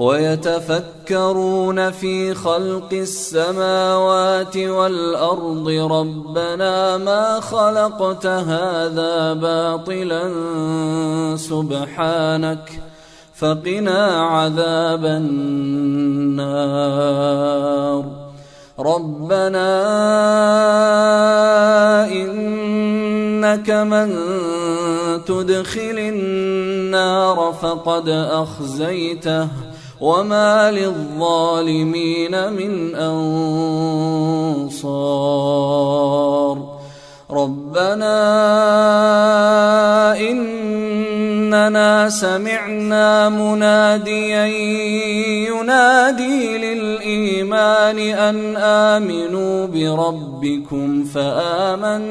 ويتفكرون في خلق السماوات والأرض ربنا ما خلقت هذا باطلا سبحانك فقنا عذاب النار ربنا إنك من تدخل النار فقد أخزيته وما للظالمين من انصار ربنا اننا سمعنا مناديا ينادي للايمان ان امنوا بربكم فامنا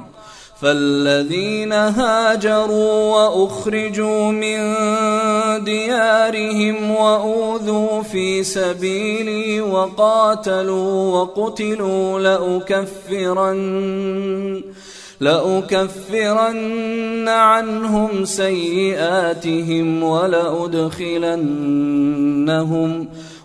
فالذين هاجروا واخرجوا من ديارهم واوذوا في سبيلي وقاتلوا وقتلوا لاكفرن لأكفرن عنهم سيئاتهم ولأدخلنهم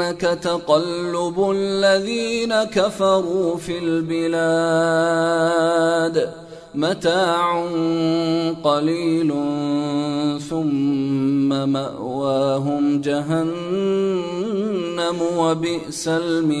يغرنك تقلب الذين كفروا في البلاد. متاع قليل ثم مأواهم جهنم وبئس المهاد.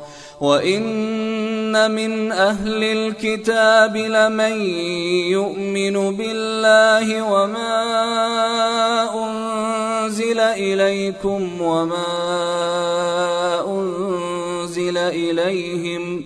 وان من أهل الكتاب لمن يؤمن بالله وما أنزل إليكم وما أنزل إليهم